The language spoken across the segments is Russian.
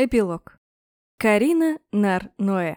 Эпилог. Карина Нар Ноэ.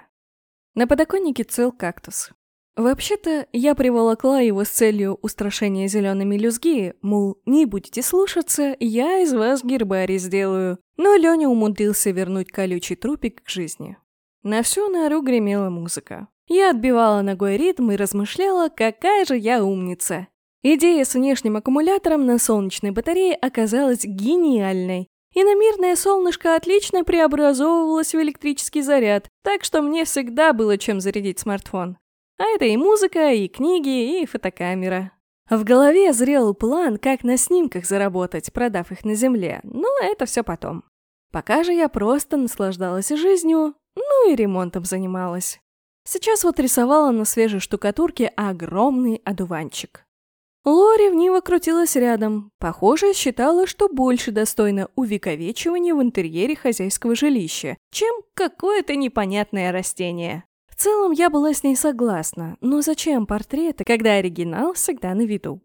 На подоконнике цел кактус. Вообще-то, я приволокла его с целью устрашения зелеными люзги, мол, не будете слушаться, я из вас гербарий сделаю. Но Леня умудрился вернуть колючий трупик к жизни. На всю нору гремела музыка. Я отбивала ногой ритм и размышляла, какая же я умница. Идея с внешним аккумулятором на солнечной батарее оказалась гениальной. Иномирное солнышко отлично преобразовывалось в электрический заряд, так что мне всегда было чем зарядить смартфон. А это и музыка, и книги, и фотокамера. В голове зрел план, как на снимках заработать, продав их на земле, но это все потом. Пока же я просто наслаждалась жизнью, ну и ремонтом занималась. Сейчас вот рисовала на свежей штукатурке огромный одуванчик. Лори ревниво крутилась рядом. Похоже, считала, что больше достойно увековечивания в интерьере хозяйского жилища, чем какое-то непонятное растение. В целом я была с ней согласна, но зачем портреты, когда оригинал всегда на виду?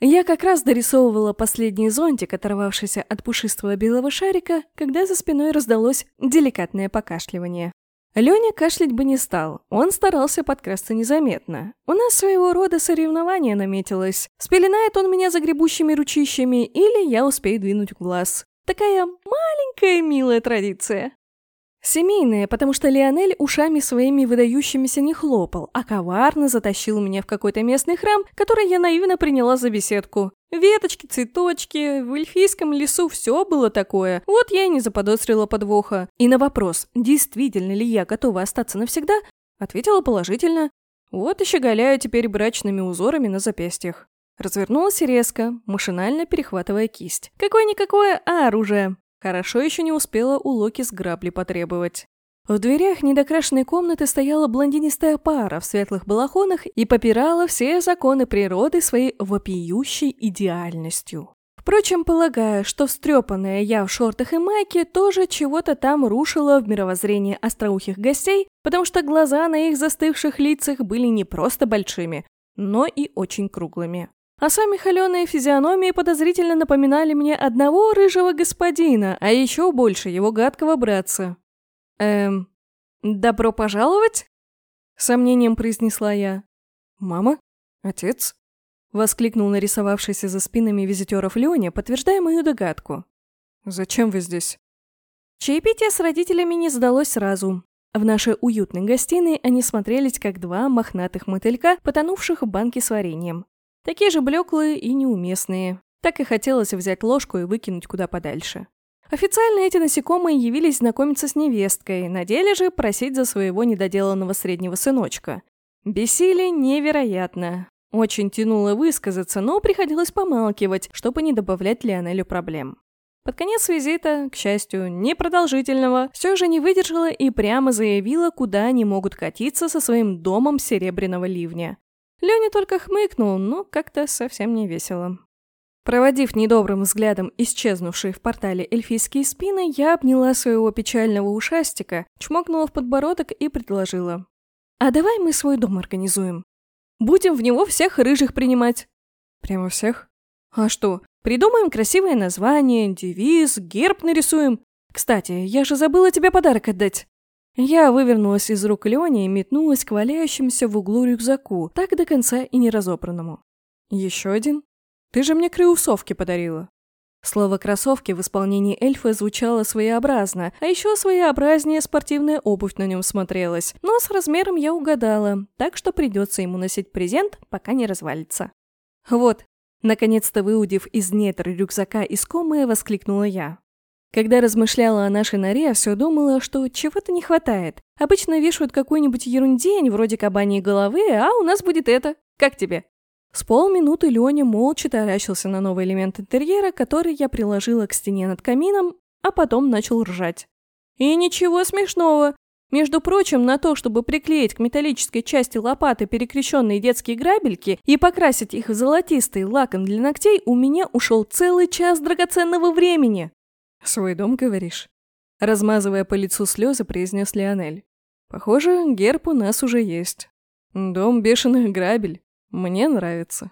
Я как раз дорисовывала последний зонтик, оторвавшийся от пушистого белого шарика, когда за спиной раздалось деликатное покашливание. Леня кашлять бы не стал, он старался подкрасться незаметно. У нас своего рода соревнование наметилось. Спеленает он меня загребущими ручищами, или я успею двинуть глаз. Такая маленькая милая традиция. Семейная, потому что Леонель ушами своими выдающимися не хлопал, а коварно затащил меня в какой-то местный храм, который я наивно приняла за беседку. Веточки, цветочки, в эльфийском лесу все было такое. Вот я и не заподозрила подвоха. И на вопрос, действительно ли я готова остаться навсегда, ответила положительно. Вот и щеголяю теперь брачными узорами на запястьях. Развернулась резко, машинально перехватывая кисть. Какое-никакое, а оружие. Хорошо еще не успела у Локи с грабли потребовать. В дверях недокрашенной комнаты стояла блондинистая пара в светлых балахонах и попирала все законы природы своей вопиющей идеальностью. Впрочем, полагаю, что встрепанная я в шортах и майке тоже чего-то там рушила в мировоззрении остроухих гостей, потому что глаза на их застывших лицах были не просто большими, но и очень круглыми а сами холеные физиономии подозрительно напоминали мне одного рыжего господина, а еще больше его гадкого братца. «Эм, добро пожаловать?» — сомнением произнесла я. «Мама? Отец?» — воскликнул нарисовавшийся за спинами визитеров Леня, подтверждая мою догадку. «Зачем вы здесь?» Чаепитие с родителями не сдалось сразу. В нашей уютной гостиной они смотрелись как два мохнатых мотылька, потонувших в банке с вареньем. Такие же блеклые и неуместные. Так и хотелось взять ложку и выкинуть куда подальше. Официально эти насекомые явились знакомиться с невесткой, на деле же просить за своего недоделанного среднего сыночка. Бесили невероятно. Очень тянуло высказаться, но приходилось помалкивать, чтобы не добавлять Лионелю проблем. Под конец визита, к счастью, непродолжительного, все же не выдержала и прямо заявила, куда они могут катиться со своим домом серебряного ливня. Леня только хмыкнул, но как-то совсем не весело. Проводив недобрым взглядом исчезнувшие в портале эльфийские спины, я обняла своего печального ушастика, чмокнула в подбородок и предложила. «А давай мы свой дом организуем. Будем в него всех рыжих принимать». «Прямо всех?» «А что, придумаем красивое название, девиз, герб нарисуем. Кстати, я же забыла тебе подарок отдать». Я вывернулась из рук Леони и метнулась к валяющемуся в углу рюкзаку, так до конца и не разобранному. «Еще один? Ты же мне крыусовки подарила». Слово «кроссовки» в исполнении эльфа звучало своеобразно, а еще своеобразнее спортивная обувь на нем смотрелась, но с размером я угадала, так что придется ему носить презент, пока не развалится. «Вот», наконец-то выудив из недр рюкзака искомое, воскликнула я. Когда размышляла о нашей норе, все думала, что чего-то не хватает. Обычно вешают какую-нибудь ерундень, вроде кабаньей головы, а у нас будет это. Как тебе? С полминуты Леня молча таращился на новый элемент интерьера, который я приложила к стене над камином, а потом начал ржать. И ничего смешного. Между прочим, на то, чтобы приклеить к металлической части лопаты перекрещенные детские грабельки и покрасить их в золотистый лаком для ногтей, у меня ушел целый час драгоценного времени. «Свой дом, говоришь?» Размазывая по лицу слезы, произнес Леонель. «Похоже, герб у нас уже есть. Дом бешеных грабель. Мне нравится».